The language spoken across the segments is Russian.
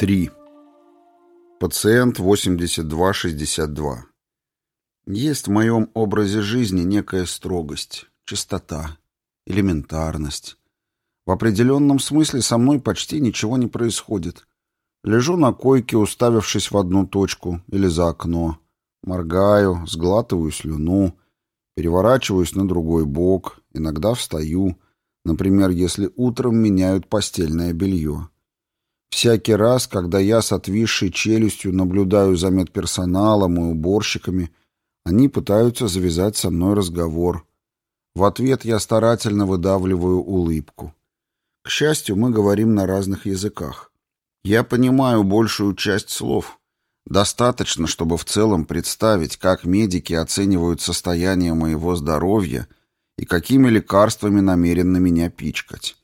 Три. Пациент 8262. Есть в моем образе жизни некая строгость, чистота, элементарность. В определенном смысле со мной почти ничего не происходит. Лежу на койке, уставившись в одну точку или за окно. Моргаю, сглатываю слюну, переворачиваюсь на другой бок, иногда встаю, например, если утром меняют постельное белье. Всякий раз, когда я с отвисшей челюстью наблюдаю за медперсоналом и уборщиками, они пытаются завязать со мной разговор. В ответ я старательно выдавливаю улыбку. К счастью, мы говорим на разных языках. Я понимаю большую часть слов. Достаточно, чтобы в целом представить, как медики оценивают состояние моего здоровья и какими лекарствами намерены меня пичкать.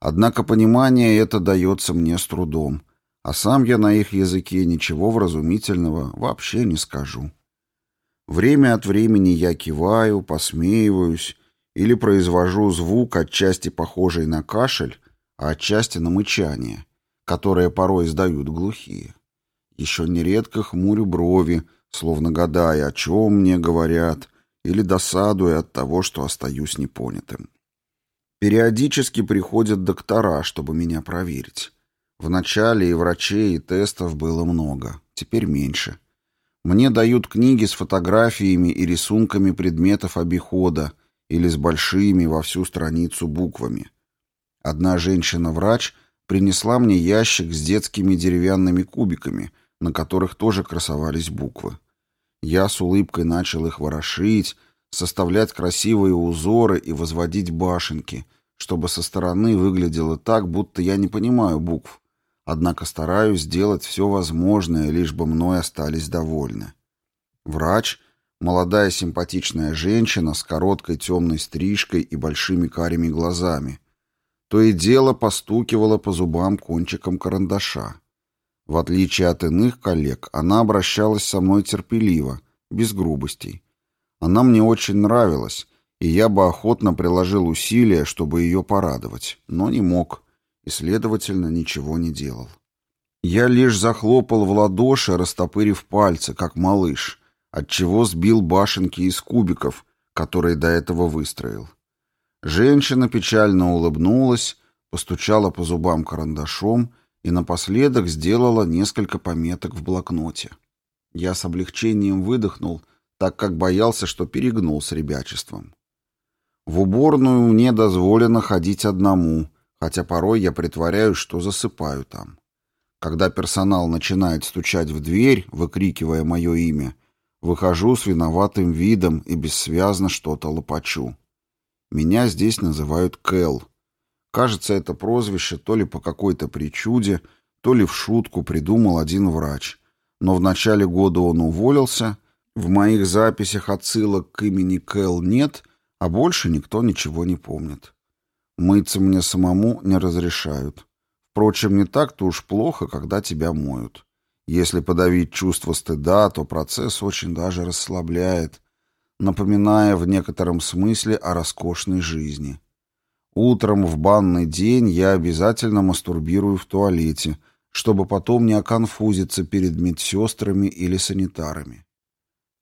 Однако понимание это дается мне с трудом, а сам я на их языке ничего вразумительного вообще не скажу. Время от времени я киваю, посмеиваюсь или произвожу звук, отчасти похожий на кашель, а отчасти на мычание, которое порой издают глухие. Еще нередко хмурю брови, словно гадая, о чем мне говорят, или досадуя от того, что остаюсь непонятым. Периодически приходят доктора, чтобы меня проверить. Вначале и врачей, и тестов было много, теперь меньше. Мне дают книги с фотографиями и рисунками предметов обихода или с большими во всю страницу буквами. Одна женщина-врач принесла мне ящик с детскими деревянными кубиками, на которых тоже красовались буквы. Я с улыбкой начал их ворошить, составлять красивые узоры и возводить башенки, чтобы со стороны выглядело так, будто я не понимаю букв, однако стараюсь сделать все возможное, лишь бы мной остались довольны. Врач, молодая симпатичная женщина с короткой темной стрижкой и большими карими глазами, то и дело постукивала по зубам кончиком карандаша. В отличие от иных коллег, она обращалась со мной терпеливо, без грубостей. Она мне очень нравилась, и я бы охотно приложил усилия, чтобы ее порадовать, но не мог, и, следовательно, ничего не делал. Я лишь захлопал в ладоши, растопырив пальцы, как малыш, отчего сбил башенки из кубиков, которые до этого выстроил. Женщина печально улыбнулась, постучала по зубам карандашом и напоследок сделала несколько пометок в блокноте. Я с облегчением выдохнул — так как боялся, что перегнул с ребячеством. В уборную мне дозволено ходить одному, хотя порой я притворяюсь, что засыпаю там. Когда персонал начинает стучать в дверь, выкрикивая мое имя, выхожу с виноватым видом и бессвязно что-то лопачу. Меня здесь называют Кэл. Кажется, это прозвище то ли по какой-то причуде, то ли в шутку придумал один врач. Но в начале года он уволился, в моих записях отсылок к имени Кэл нет, а больше никто ничего не помнит. Мыться мне самому не разрешают. Впрочем, не так-то уж плохо, когда тебя моют. Если подавить чувство стыда, то процесс очень даже расслабляет, напоминая в некотором смысле о роскошной жизни. Утром в банный день я обязательно мастурбирую в туалете, чтобы потом не оконфузиться перед медсестрами или санитарами.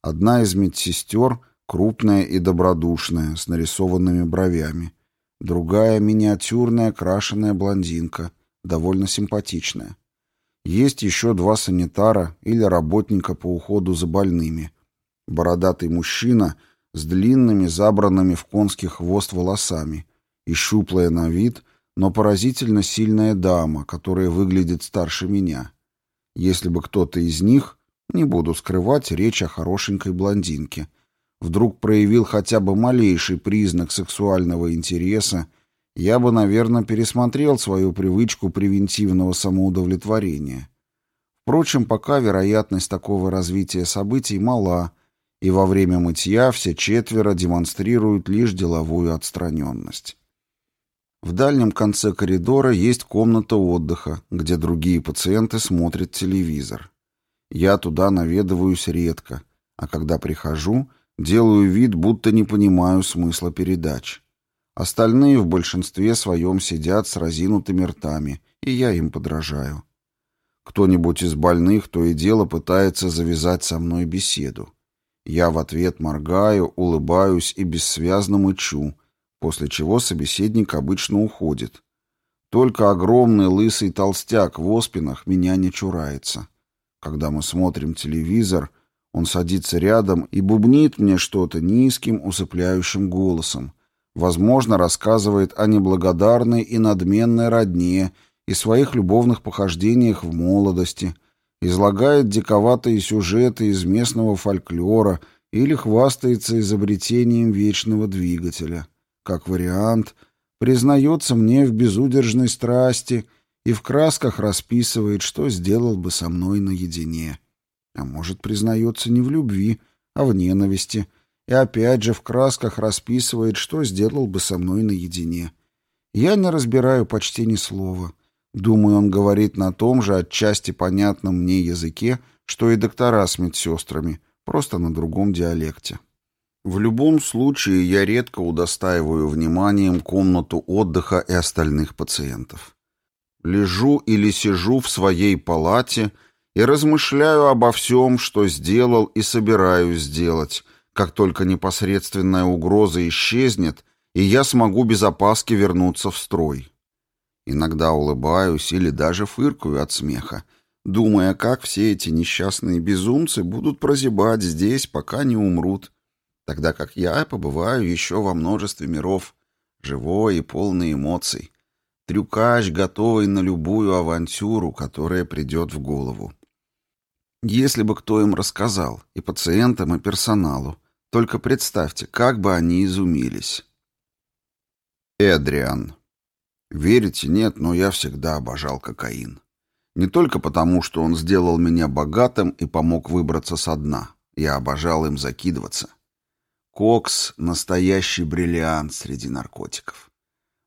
Одна из медсестер крупная и добродушная, с нарисованными бровями. Другая миниатюрная крашеная блондинка, довольно симпатичная. Есть еще два санитара или работника по уходу за больными. Бородатый мужчина с длинными, забранными в конский хвост волосами и щуплая на вид, но поразительно сильная дама, которая выглядит старше меня. Если бы кто-то из них не буду скрывать речь о хорошенькой блондинке. Вдруг проявил хотя бы малейший признак сексуального интереса, я бы, наверное, пересмотрел свою привычку превентивного самоудовлетворения. Впрочем, пока вероятность такого развития событий мала, и во время мытья все четверо демонстрируют лишь деловую отстраненность. В дальнем конце коридора есть комната отдыха, где другие пациенты смотрят телевизор. Я туда наведываюсь редко, а когда прихожу, делаю вид, будто не понимаю смысла передач. Остальные в большинстве своем сидят с разинутыми ртами, и я им подражаю. Кто-нибудь из больных то и дело пытается завязать со мной беседу. Я в ответ моргаю, улыбаюсь и бессвязно мычу, после чего собеседник обычно уходит. Только огромный лысый толстяк в оспинах меня не чурается. Когда мы смотрим телевизор, он садится рядом и бубнит мне что-то низким, усыпляющим голосом. Возможно, рассказывает о неблагодарной и надменной родне и своих любовных похождениях в молодости, излагает диковатые сюжеты из местного фольклора или хвастается изобретением вечного двигателя. Как вариант, признается мне в безудержной страсти и в красках расписывает, что сделал бы со мной наедине. А может, признается не в любви, а в ненависти, и опять же в красках расписывает, что сделал бы со мной наедине. Я не разбираю почти ни слова. Думаю, он говорит на том же отчасти понятном мне языке, что и доктора с медсестрами, просто на другом диалекте. В любом случае, я редко удостаиваю вниманием комнату отдыха и остальных пациентов. Лежу или сижу в своей палате и размышляю обо всем, что сделал и собираюсь сделать, как только непосредственная угроза исчезнет, и я смогу без опаски вернуться в строй. Иногда улыбаюсь или даже фыркаю от смеха, думая, как все эти несчастные безумцы будут прозябать здесь, пока не умрут, тогда как я побываю еще во множестве миров, живой и полный эмоций, трюкач, готовый на любую авантюру, которая придет в голову. Если бы кто им рассказал, и пациентам, и персоналу, только представьте, как бы они изумились. Эдриан. Верите, нет, но я всегда обожал кокаин. Не только потому, что он сделал меня богатым и помог выбраться со дна. Я обожал им закидываться. Кокс — настоящий бриллиант среди наркотиков.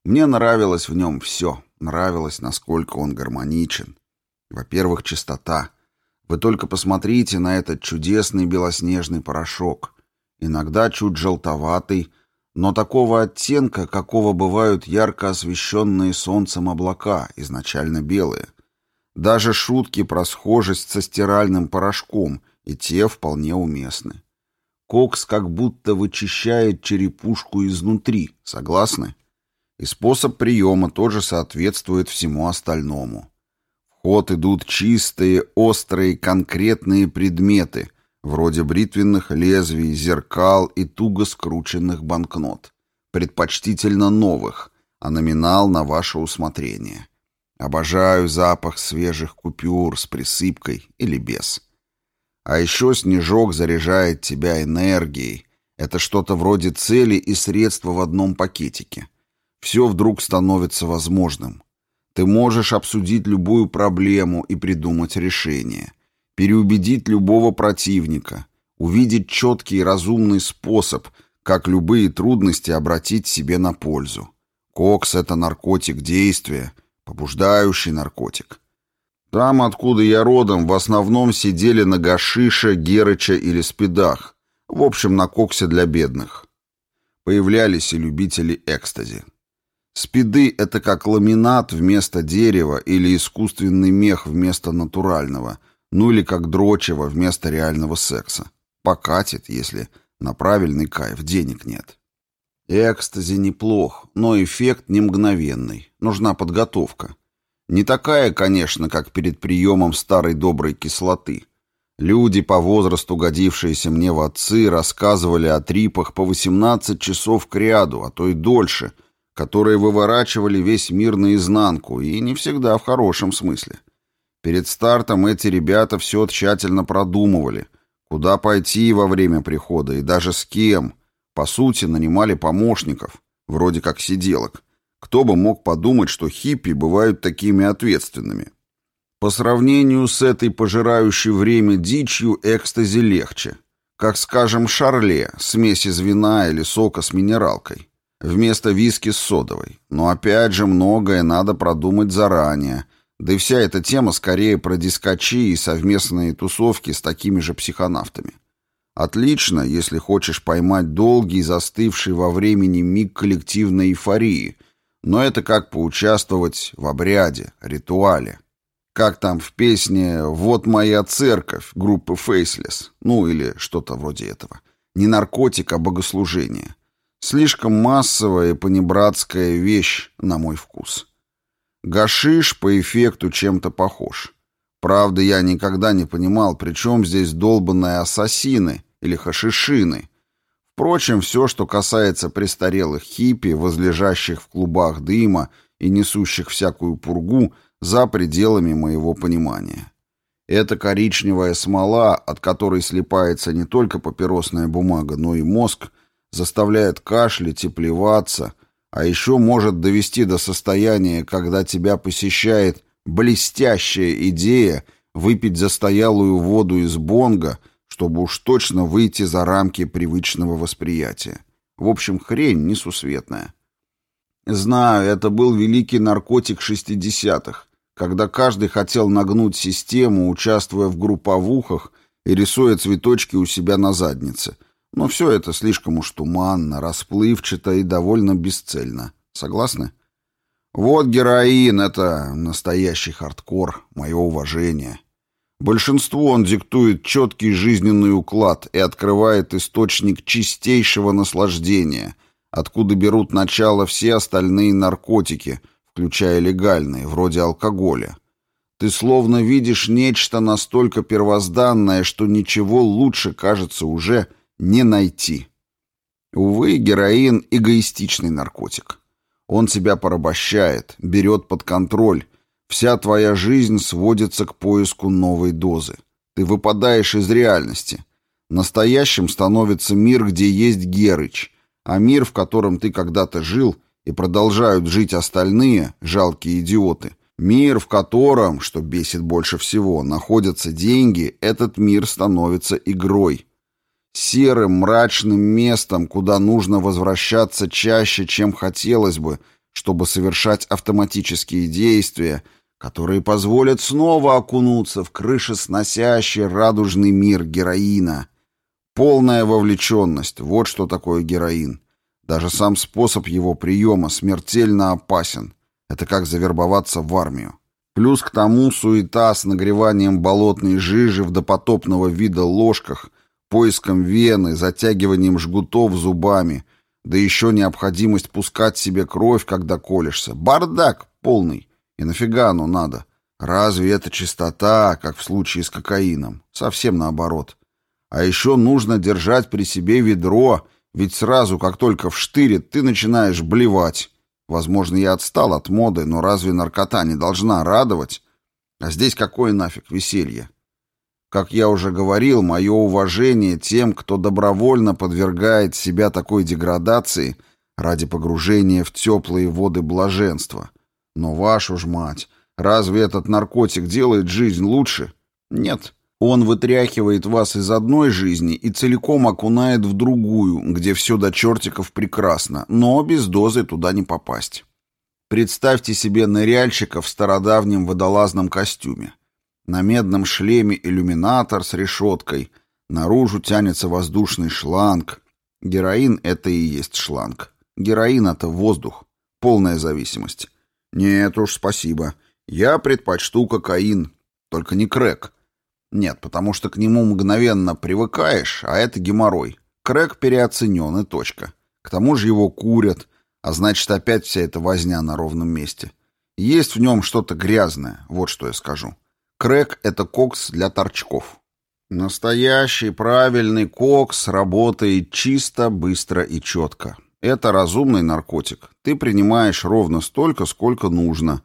Мне нравилось в нем все. Нравилось, насколько он гармоничен. Во-первых, чистота. Вы только посмотрите на этот чудесный белоснежный порошок. Иногда чуть желтоватый, но такого оттенка, какого бывают ярко освещенные солнцем облака, изначально белые. Даже шутки про схожесть со стиральным порошком, и те вполне уместны. Кокс как будто вычищает черепушку изнутри, согласны? И способ приема тоже соответствует всему остальному. В ход идут чистые, острые, конкретные предметы, вроде бритвенных лезвий, зеркал и туго скрученных банкнот. Предпочтительно новых, а номинал на ваше усмотрение. Обожаю запах свежих купюр с присыпкой или без. А еще снежок заряжает тебя энергией. Это что-то вроде цели и средства в одном пакетике. Все вдруг становится возможным. Ты можешь обсудить любую проблему и придумать решение. Переубедить любого противника. Увидеть четкий и разумный способ, как любые трудности обратить себе на пользу. Кокс — это наркотик действия, побуждающий наркотик. Там, откуда я родом, в основном сидели на гашише, герыча или спидах. В общем, на коксе для бедных. Появлялись и любители экстази. Спиды — это как ламинат вместо дерева или искусственный мех вместо натурального, ну или как дрочево вместо реального секса. Покатит, если на правильный кайф денег нет. Экстази неплох, но эффект не мгновенный. Нужна подготовка. Не такая, конечно, как перед приемом старой доброй кислоты. Люди, по возрасту годившиеся мне в отцы, рассказывали о трипах по 18 часов к ряду, а то и дольше, которые выворачивали весь мир наизнанку, и не всегда в хорошем смысле. Перед стартом эти ребята все тщательно продумывали, куда пойти во время прихода и даже с кем. По сути, нанимали помощников, вроде как сиделок, кто бы мог подумать, что хиппи бывают такими ответственными? По сравнению с этой пожирающей время дичью экстази легче. Как, скажем, шарле, смесь из вина или сока с минералкой. Вместо виски с содовой. Но опять же, многое надо продумать заранее. Да и вся эта тема скорее про дискачи и совместные тусовки с такими же психонавтами. Отлично, если хочешь поймать долгий, застывший во времени миг коллективной эйфории, но это как поучаствовать в обряде, ритуале. Как там в песне «Вот моя церковь» группы Faceless, ну или что-то вроде этого. Не наркотик, а богослужение. Слишком массовая и понебратская вещь, на мой вкус. Гашиш по эффекту чем-то похож. Правда, я никогда не понимал, при чем здесь долбанные ассасины или хашишины. Впрочем, все, что касается престарелых хиппи, возлежащих в клубах дыма и несущих всякую пургу, за пределами моего понимания. Это коричневая смола, от которой слипается не только папиросная бумага, но и мозг, заставляет кашлять и плеваться, а еще может довести до состояния, когда тебя посещает блестящая идея выпить застоялую воду из бонга, чтобы уж точно выйти за рамки привычного восприятия. В общем, хрень несусветная. Знаю, это был великий наркотик шестидесятых, когда каждый хотел нагнуть систему, участвуя в групповухах и рисуя цветочки у себя на заднице — но все это слишком уж туманно, расплывчато и довольно бесцельно. Согласны? Вот героин — это настоящий хардкор, мое уважение. Большинству он диктует четкий жизненный уклад и открывает источник чистейшего наслаждения, откуда берут начало все остальные наркотики, включая легальные, вроде алкоголя. Ты словно видишь нечто настолько первозданное, что ничего лучше, кажется, уже не найти. Увы, героин — эгоистичный наркотик. Он тебя порабощает, берет под контроль. Вся твоя жизнь сводится к поиску новой дозы. Ты выпадаешь из реальности. Настоящим становится мир, где есть Герыч, а мир, в котором ты когда-то жил, и продолжают жить остальные, жалкие идиоты, мир, в котором, что бесит больше всего, находятся деньги, этот мир становится игрой, серым, мрачным местом, куда нужно возвращаться чаще, чем хотелось бы, чтобы совершать автоматические действия, которые позволят снова окунуться в крышесносящий радужный мир героина. Полная вовлеченность — вот что такое героин. Даже сам способ его приема смертельно опасен. Это как завербоваться в армию. Плюс к тому суета с нагреванием болотной жижи в допотопного вида ложках — поиском вены, затягиванием жгутов зубами, да еще необходимость пускать себе кровь, когда колешься. Бардак полный. И нафига оно надо? Разве это чистота, как в случае с кокаином? Совсем наоборот. А еще нужно держать при себе ведро, ведь сразу, как только вштырит, ты начинаешь блевать. Возможно, я отстал от моды, но разве наркота не должна радовать? А здесь какое нафиг веселье? Как я уже говорил, мое уважение тем, кто добровольно подвергает себя такой деградации ради погружения в теплые воды блаженства. Но вашу ж мать, разве этот наркотик делает жизнь лучше? Нет. Он вытряхивает вас из одной жизни и целиком окунает в другую, где все до чертиков прекрасно, но без дозы туда не попасть. Представьте себе ныряльщика в стародавнем водолазном костюме. На медном шлеме иллюминатор с решеткой. Наружу тянется воздушный шланг. Героин — это и есть шланг. Героин — это воздух. Полная зависимость. Нет уж, спасибо. Я предпочту кокаин. Только не крэк. Нет, потому что к нему мгновенно привыкаешь, а это геморрой. Крэк переоценен и точка. К тому же его курят, а значит опять вся эта возня на ровном месте. Есть в нем что-то грязное, вот что я скажу. Крэк — это кокс для торчков. Настоящий правильный кокс работает чисто, быстро и четко. Это разумный наркотик. Ты принимаешь ровно столько, сколько нужно.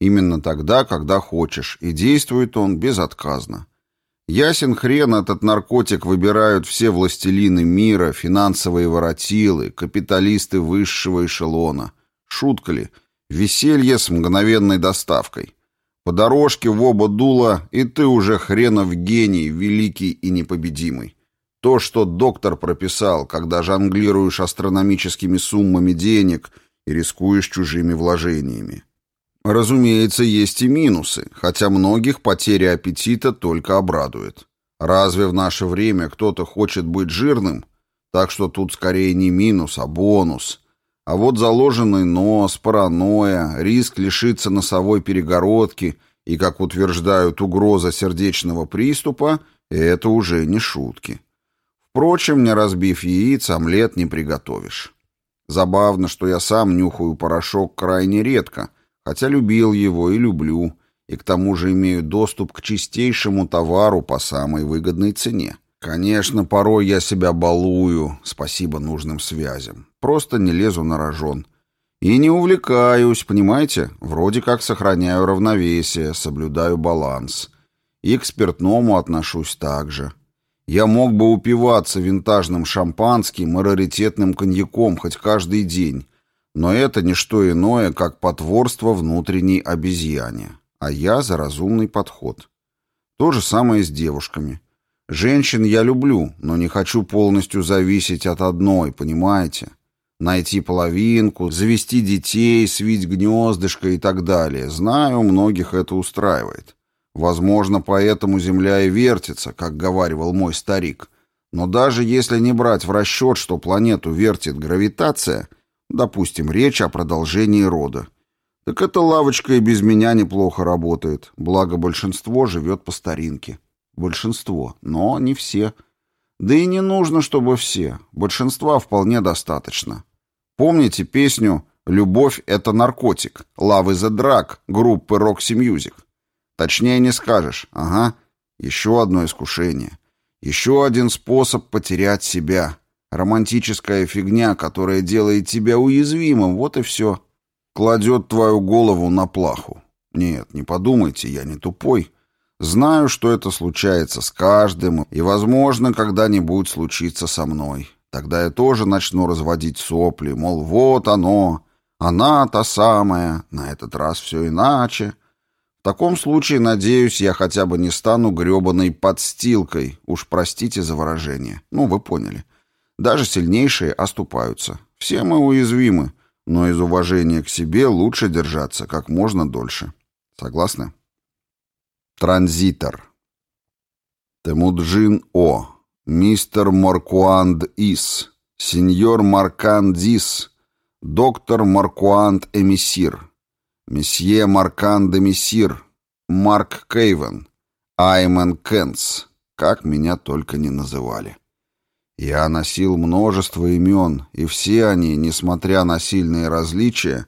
Именно тогда, когда хочешь. И действует он безотказно. Ясен хрен этот наркотик выбирают все властелины мира, финансовые воротилы, капиталисты высшего эшелона. Шутка ли? Веселье с мгновенной доставкой. По дорожке в оба дула, и ты уже хренов гений, великий и непобедимый. То, что доктор прописал, когда жонглируешь астрономическими суммами денег и рискуешь чужими вложениями. Разумеется, есть и минусы, хотя многих потеря аппетита только обрадует. Разве в наше время кто-то хочет быть жирным? Так что тут скорее не минус, а бонус. А вот заложенный нос, паранойя, риск лишиться носовой перегородки и, как утверждают, угроза сердечного приступа — это уже не шутки. Впрочем, не разбив яиц, омлет не приготовишь. Забавно, что я сам нюхаю порошок крайне редко, хотя любил его и люблю, и к тому же имею доступ к чистейшему товару по самой выгодной цене. Конечно, порой я себя балую, спасибо нужным связям. Просто не лезу на рожон. И не увлекаюсь, понимаете? Вроде как сохраняю равновесие, соблюдаю баланс. И к спиртному отношусь так же. Я мог бы упиваться винтажным шампанским и раритетным коньяком хоть каждый день, но это не что иное, как потворство внутренней обезьяне. А я за разумный подход. То же самое с девушками. Женщин я люблю, но не хочу полностью зависеть от одной, понимаете? Найти половинку, завести детей, свить гнездышко и так далее. Знаю, многих это устраивает. Возможно, поэтому Земля и вертится, как говаривал мой старик. Но даже если не брать в расчет, что планету вертит гравитация, допустим, речь о продолжении рода, так эта лавочка и без меня неплохо работает, благо большинство живет по старинке. Большинство, но не все. Да и не нужно, чтобы все. Большинства вполне достаточно. Помните песню «Любовь — это наркотик» «Love is a drug» группы Roxy Music? Точнее не скажешь. Ага, еще одно искушение. Еще один способ потерять себя. Романтическая фигня, которая делает тебя уязвимым, вот и все. Кладет твою голову на плаху. Нет, не подумайте, я не тупой. Знаю, что это случается с каждым, и, возможно, когда-нибудь случится со мной. Тогда я тоже начну разводить сопли, мол, вот оно, она та самая, на этот раз все иначе. В таком случае, надеюсь, я хотя бы не стану гребаной подстилкой, уж простите за выражение. Ну, вы поняли. Даже сильнейшие оступаются. Все мы уязвимы, но из уважения к себе лучше держаться как можно дольше. Согласны? Транзитор. Темуджин О. Мистер Маркуанд Ис. Сеньор Маркандис. Доктор Маркуанд Эмиссир. Месье Маркан де Мессир. Марк Кейвен. Аймен Кенс. Как меня только не называли. Я носил множество имен, и все они, несмотря на сильные различия,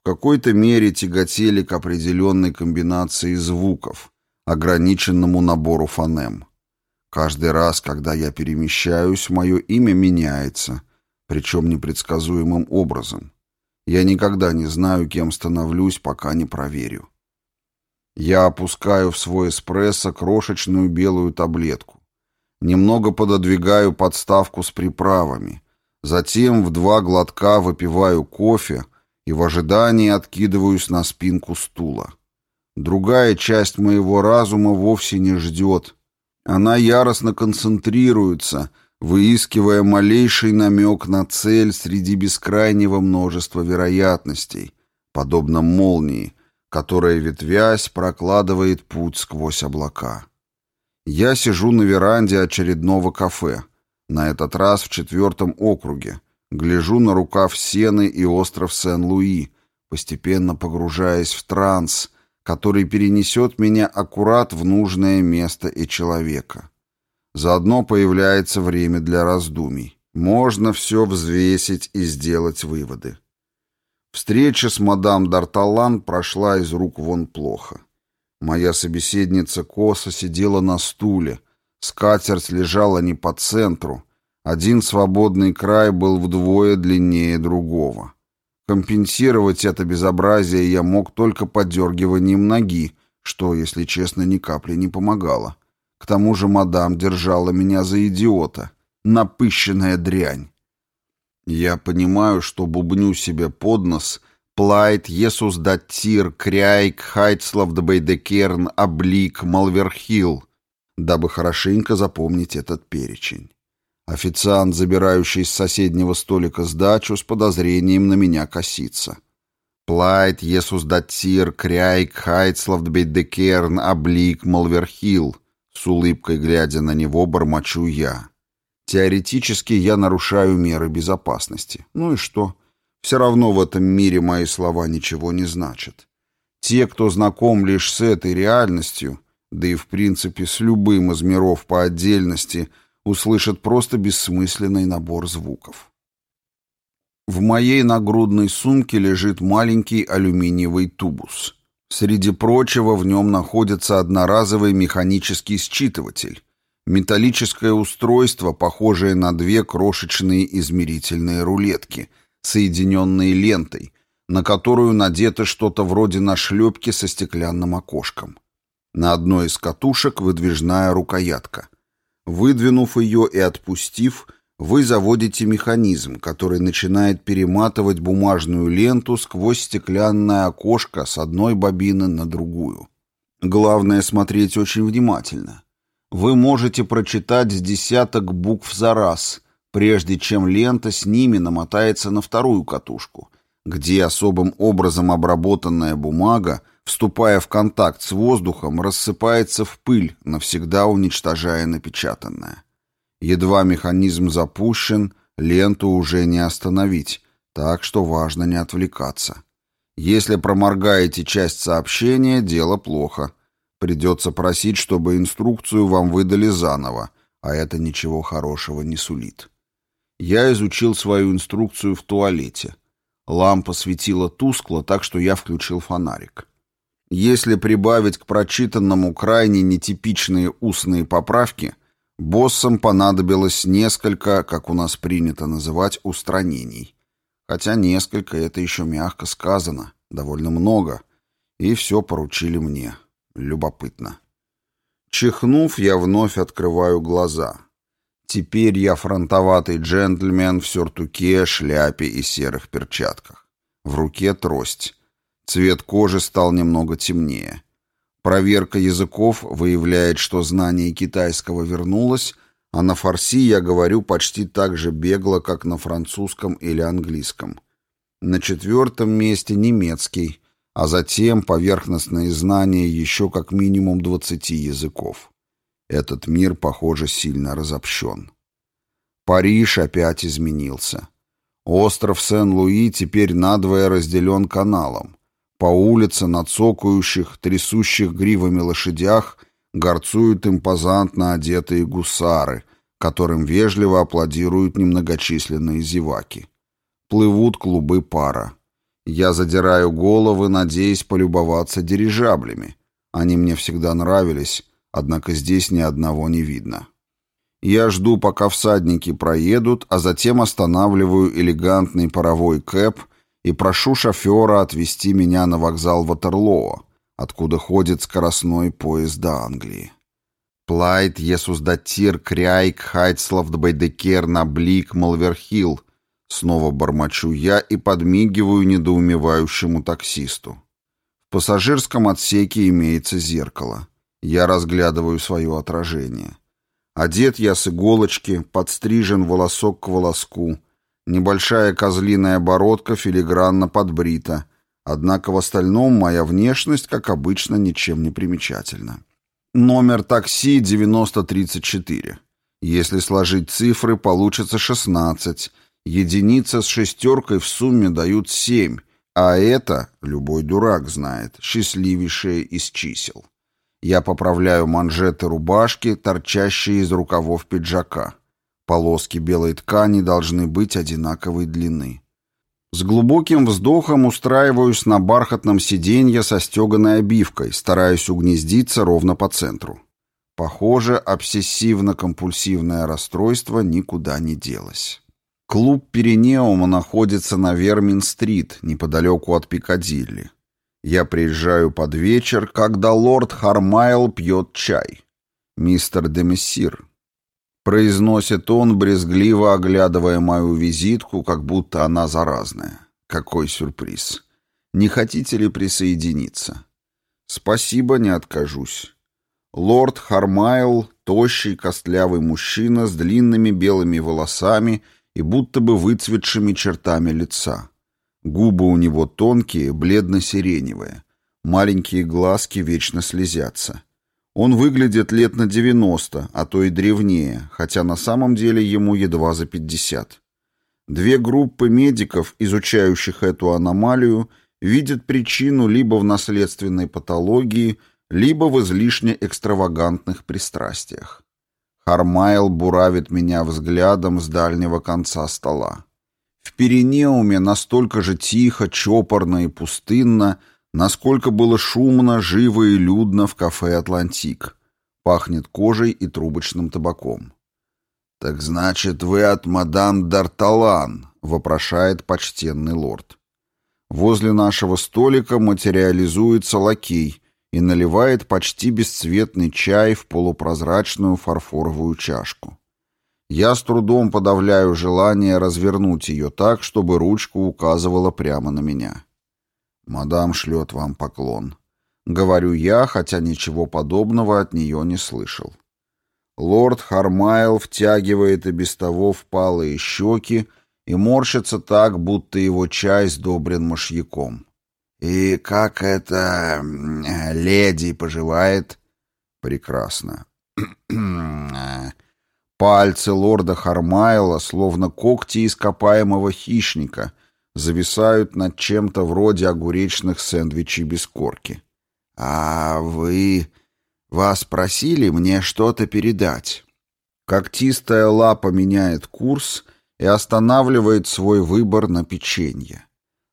в какой-то мере тяготели к определенной комбинации звуков, ограниченному набору фонем. Каждый раз, когда я перемещаюсь, мое имя меняется, причем непредсказуемым образом. Я никогда не знаю, кем становлюсь, пока не проверю. Я опускаю в свой эспрессо крошечную белую таблетку. Немного пододвигаю подставку с приправами. Затем в два глотка выпиваю кофе и в ожидании откидываюсь на спинку стула. Другая часть моего разума вовсе не ждет. Она яростно концентрируется, выискивая малейший намек на цель среди бескрайнего множества вероятностей, подобно молнии, которая, ветвясь, прокладывает путь сквозь облака. Я сижу на веранде очередного кафе, на этот раз в четвертом округе, гляжу на рукав Сены и остров Сен-Луи, постепенно погружаясь в транс — который перенесет меня аккурат в нужное место и человека. Заодно появляется время для раздумий. Можно все взвесить и сделать выводы. Встреча с мадам Д'Арталан прошла из рук вон плохо. Моя собеседница косо сидела на стуле, скатерть лежала не по центру, один свободный край был вдвое длиннее другого. Компенсировать это безобразие я мог только подергиванием ноги, что, если честно, ни капли не помогало. К тому же мадам держала меня за идиота. Напыщенная дрянь. Я понимаю, что бубню себе под нос «Плайт, Есус Даттир, Кряйк, Хайцлав Дбейдекерн, Облик, Малверхилл», дабы хорошенько запомнить этот перечень. Официант, забирающий с соседнего столика сдачу, с подозрением на меня косится. Плайт, Есус Датир, Кряйк, Хайцлав Бейдекерн, Облик, Малверхилл. С улыбкой глядя на него, бормочу я. Теоретически я нарушаю меры безопасности. Ну и что? Все равно в этом мире мои слова ничего не значат. Те, кто знаком лишь с этой реальностью, да и в принципе с любым из миров по отдельности, услышат просто бессмысленный набор звуков. В моей нагрудной сумке лежит маленький алюминиевый тубус. Среди прочего в нем находится одноразовый механический считыватель, металлическое устройство, похожее на две крошечные измерительные рулетки, соединенные лентой, на которую надето что-то вроде нашлепки со стеклянным окошком. На одной из катушек выдвижная рукоятка. Выдвинув ее и отпустив, вы заводите механизм, который начинает перематывать бумажную ленту сквозь стеклянное окошко с одной бобины на другую. Главное смотреть очень внимательно. Вы можете прочитать с десяток букв за раз, прежде чем лента с ними намотается на вторую катушку, где особым образом обработанная бумага вступая в контакт с воздухом, рассыпается в пыль, навсегда уничтожая напечатанное. Едва механизм запущен, ленту уже не остановить, так что важно не отвлекаться. Если проморгаете часть сообщения, дело плохо. Придется просить, чтобы инструкцию вам выдали заново, а это ничего хорошего не сулит. Я изучил свою инструкцию в туалете. Лампа светила тускло, так что я включил фонарик. Если прибавить к прочитанному крайне нетипичные устные поправки, боссам понадобилось несколько, как у нас принято называть, устранений. Хотя несколько — это еще мягко сказано, довольно много. И все поручили мне. Любопытно. Чихнув, я вновь открываю глаза. Теперь я фронтоватый джентльмен в сюртуке, шляпе и серых перчатках. В руке трость. Цвет кожи стал немного темнее. Проверка языков выявляет, что знание китайского вернулось, а на фарси я говорю почти так же бегло, как на французском или английском. На четвертом месте немецкий, а затем поверхностные знания еще как минимум 20 языков. Этот мир, похоже, сильно разобщен. Париж опять изменился. Остров Сен-Луи теперь надвое разделен каналом. По улице на цокающих, трясущих гривами лошадях горцуют импозантно одетые гусары, которым вежливо аплодируют немногочисленные зеваки. Плывут клубы пара. Я задираю головы, надеясь полюбоваться дирижаблями. Они мне всегда нравились, однако здесь ни одного не видно. Я жду, пока всадники проедут, а затем останавливаю элегантный паровой кэп и прошу шофера отвезти меня на вокзал Ватерлоо, откуда ходит скоростной поезд до Англии. Плайт, Есуздатир, Кряйк, Хайтславд, Байдекер, Наблик, Малверхилл. Снова бормочу я и подмигиваю недоумевающему таксисту. В пассажирском отсеке имеется зеркало. Я разглядываю свое отражение. Одет я с иголочки, подстрижен волосок к волоску — Небольшая козлиная бородка филигранно подбрита, однако в остальном моя внешность, как обычно, ничем не примечательна. Номер такси 9034. Если сложить цифры, получится 16. Единица с шестеркой в сумме дают 7, а это, любой дурак знает, счастливейшее из чисел. Я поправляю манжеты рубашки, торчащие из рукавов пиджака. Полоски белой ткани должны быть одинаковой длины. С глубоким вздохом устраиваюсь на бархатном сиденье со стеганой обивкой, стараясь угнездиться ровно по центру. Похоже, обсессивно-компульсивное расстройство никуда не делось. Клуб Пиренеума находится на Вермин-стрит, неподалеку от Пикадилли. Я приезжаю под вечер, когда лорд Хармайл пьет чай. Мистер Демессир, Произносит он, брезгливо оглядывая мою визитку, как будто она заразная. Какой сюрприз. Не хотите ли присоединиться? Спасибо, не откажусь. Лорд Хармайл — тощий, костлявый мужчина с длинными белыми волосами и будто бы выцветшими чертами лица. Губы у него тонкие, бледно-сиреневые. Маленькие глазки вечно слезятся. Он выглядит лет на 90, а то и древнее, хотя на самом деле ему едва за 50. Две группы медиков, изучающих эту аномалию, видят причину либо в наследственной патологии, либо в излишне экстравагантных пристрастиях. Хармайл буравит меня взглядом с дальнего конца стола. В Пиренеуме настолько же тихо, чопорно и пустынно, насколько было шумно, живо и людно в кафе «Атлантик». Пахнет кожей и трубочным табаком. «Так значит, вы от мадам Д'Арталан?» — вопрошает почтенный лорд. Возле нашего столика материализуется лакей и наливает почти бесцветный чай в полупрозрачную фарфоровую чашку. Я с трудом подавляю желание развернуть ее так, чтобы ручка указывала прямо на меня. «Мадам шлет вам поклон». Говорю я, хотя ничего подобного от нее не слышал. Лорд Хармайл втягивает и без того впалые щеки и морщится так, будто его чай сдобрен мышьяком. «И как эта леди поживает?» «Прекрасно». Пальцы лорда Хармайла, словно когти ископаемого хищника, зависают над чем-то вроде огуречных сэндвичей без корки. «А вы... вас просили мне что-то передать?» Когтистая лапа меняет курс и останавливает свой выбор на печенье.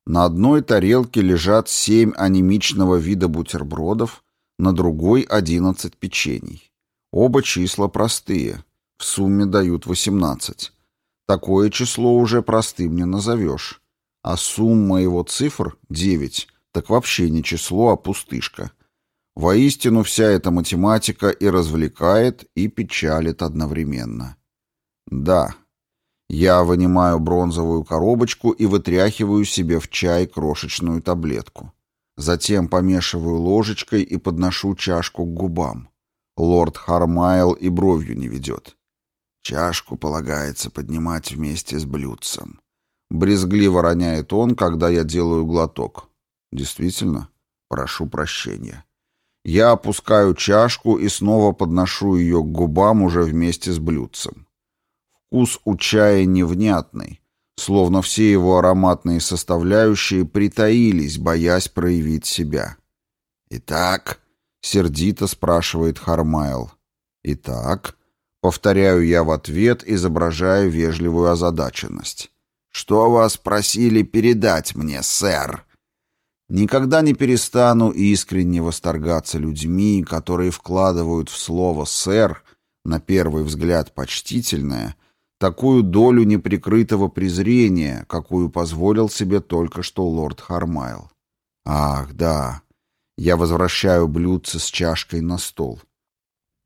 На одной тарелке лежат семь анемичного вида бутербродов, на другой — одиннадцать печений. Оба числа простые, в сумме дают восемнадцать. Такое число уже простым не назовешь. А сумма его цифр — девять, так вообще не число, а пустышка. Воистину вся эта математика и развлекает, и печалит одновременно. Да, я вынимаю бронзовую коробочку и вытряхиваю себе в чай крошечную таблетку. Затем помешиваю ложечкой и подношу чашку к губам. Лорд Хармайл и бровью не ведет. Чашку полагается поднимать вместе с блюдцем. Брезгливо роняет он, когда я делаю глоток. Действительно, прошу прощения. Я опускаю чашку и снова подношу ее к губам уже вместе с блюдцем. Вкус у чая невнятный, словно все его ароматные составляющие притаились, боясь проявить себя. «Итак?» — сердито спрашивает Хармайл. «Итак?» — повторяю я в ответ, изображая вежливую озадаченность. «Что вас просили передать мне, сэр?» Никогда не перестану искренне восторгаться людьми, которые вкладывают в слово «сэр» на первый взгляд почтительное — такую долю неприкрытого презрения, какую позволил себе только что лорд Хармайл. Ах, да. Я возвращаю блюдце с чашкой на стол.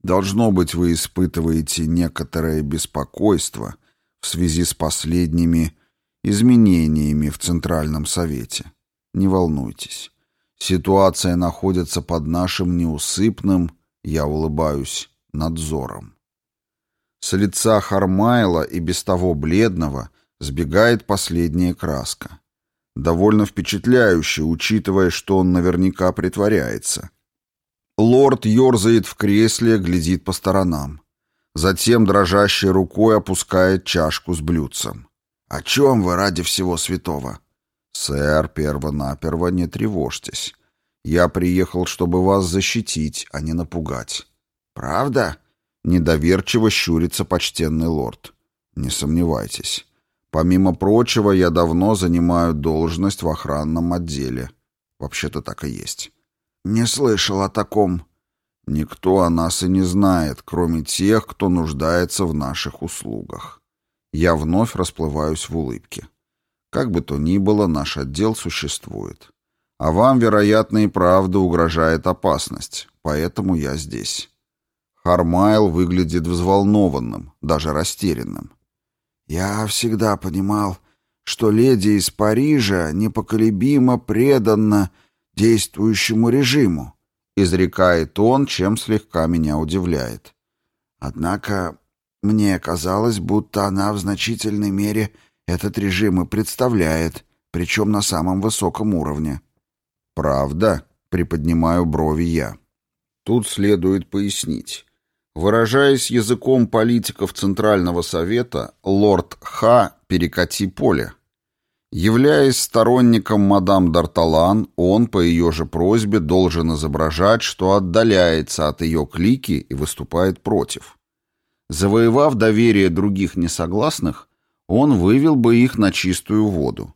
Должно быть, вы испытываете некоторое беспокойство в связи с последними изменениями в Центральном Совете. Не волнуйтесь. Ситуация находится под нашим неусыпным, я улыбаюсь, надзором. С лица Хармайла и без того бледного сбегает последняя краска. Довольно впечатляюще, учитывая, что он наверняка притворяется. Лорд ерзает в кресле, глядит по сторонам. Затем дрожащей рукой опускает чашку с блюдцем. «О чем вы ради всего святого?» «Сэр, перво-наперво не тревожьтесь. Я приехал, чтобы вас защитить, а не напугать». «Правда?» Недоверчиво щурится почтенный лорд. Не сомневайтесь. Помимо прочего, я давно занимаю должность в охранном отделе. Вообще-то так и есть. Не слышал о таком. Никто о нас и не знает, кроме тех, кто нуждается в наших услугах. Я вновь расплываюсь в улыбке. Как бы то ни было, наш отдел существует. А вам, вероятно, и правда угрожает опасность, поэтому я здесь. Хармайл выглядит взволнованным, даже растерянным. «Я всегда понимал, что леди из Парижа непоколебимо преданна действующему режиму», изрекает он, чем слегка меня удивляет. Однако мне казалось, будто она в значительной мере этот режим и представляет, причем на самом высоком уровне. «Правда?» — приподнимаю брови я. Тут следует пояснить. Выражаясь языком политиков Центрального Совета, лорд Х. «перекати поле». Являясь сторонником мадам Д'Арталан, он, по ее же просьбе, должен изображать, что отдаляется от ее клики и выступает против. Завоевав доверие других несогласных, он вывел бы их на чистую воду.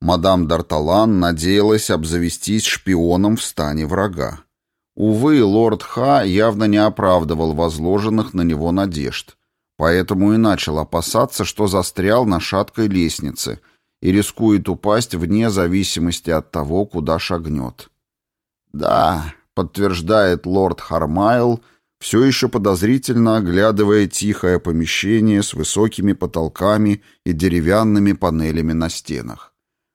Мадам Д'Арталан надеялась обзавестись шпионом в стане врага. Увы, лорд Ха явно не оправдывал возложенных на него надежд, поэтому и начал опасаться, что застрял на шаткой лестнице и рискует упасть вне зависимости от того, куда шагнет. «Да», — подтверждает лорд Хармайл, все еще подозрительно оглядывая тихое помещение с высокими потолками и деревянными панелями на стенах.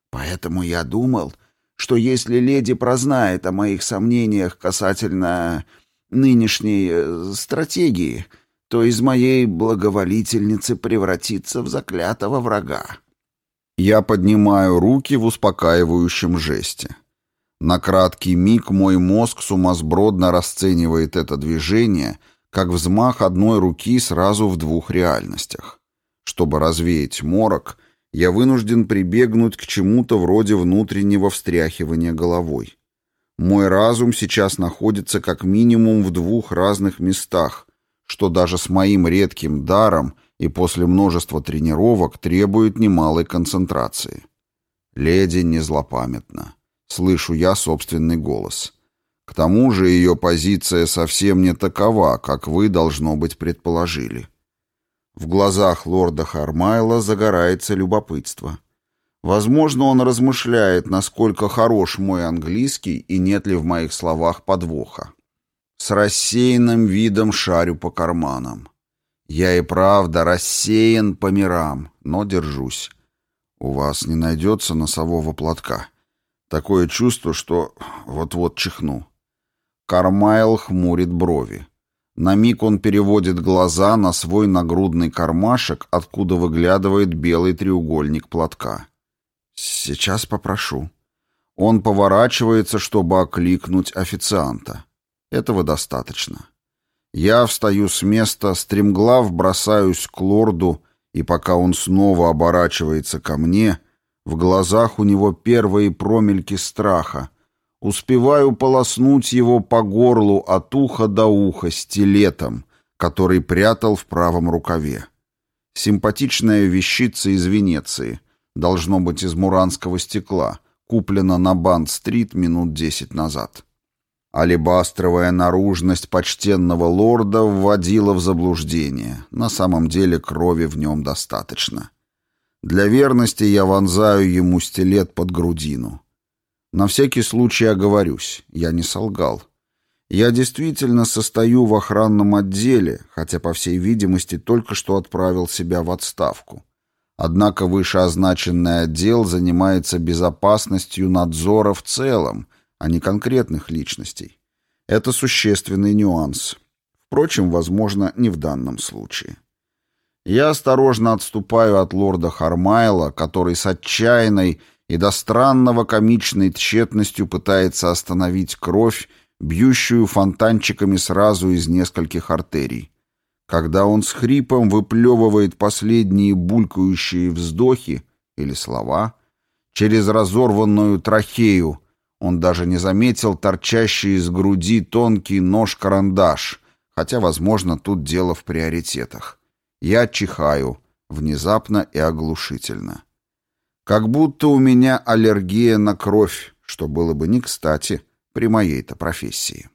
Поэтому я думал, что если леди прознает о моих сомнениях касательно нынешней э, стратегии, то из моей благоволительницы превратится в заклятого врага. Я поднимаю руки в успокаивающем жесте. На краткий миг мой мозг сумасбродно расценивает это движение как взмах одной руки сразу в двух реальностях. Чтобы развеять морок — я вынужден прибегнуть к чему-то вроде внутреннего встряхивания головой. Мой разум сейчас находится как минимум в двух разных местах, что даже с моим редким даром и после множества тренировок требует немалой концентрации. Леди не злопамятна. Слышу я собственный голос. К тому же ее позиция совсем не такова, как вы, должно быть, предположили. В глазах лорда Хармайла загорается любопытство. Возможно, он размышляет, насколько хорош мой английский и нет ли в моих словах подвоха. С рассеянным видом шарю по карманам. Я и правда рассеян по мирам, но держусь. У вас не найдется носового платка. Такое чувство, что вот-вот чихну. Кармайл хмурит брови. На миг он переводит глаза на свой нагрудный кармашек, откуда выглядывает белый треугольник платка. «Сейчас попрошу». Он поворачивается, чтобы окликнуть официанта. Этого достаточно. Я встаю с места, стремглав бросаюсь к лорду, и пока он снова оборачивается ко мне, в глазах у него первые промельки страха, Успеваю полоснуть его по горлу от уха до уха стилетом, который прятал в правом рукаве. Симпатичная вещица из Венеции, должно быть из муранского стекла, куплена на Банд-стрит минут десять назад. Алебастровая наружность почтенного лорда вводила в заблуждение. На самом деле крови в нем достаточно. Для верности я вонзаю ему стилет под грудину. На всякий случай оговорюсь, я не солгал. Я действительно состою в охранном отделе, хотя, по всей видимости, только что отправил себя в отставку. Однако вышеозначенный отдел занимается безопасностью надзора в целом, а не конкретных личностей. Это существенный нюанс. Впрочем, возможно, не в данном случае. Я осторожно отступаю от лорда Хармайла, который с отчаянной и до странного комичной тщетностью пытается остановить кровь, бьющую фонтанчиками сразу из нескольких артерий. Когда он с хрипом выплевывает последние булькающие вздохи или слова, через разорванную трахею, он даже не заметил торчащий из груди тонкий нож-карандаш, хотя, возможно, тут дело в приоритетах. Я чихаю, внезапно и оглушительно. Как будто у меня аллергия на кровь, что было бы не кстати при моей-то профессии.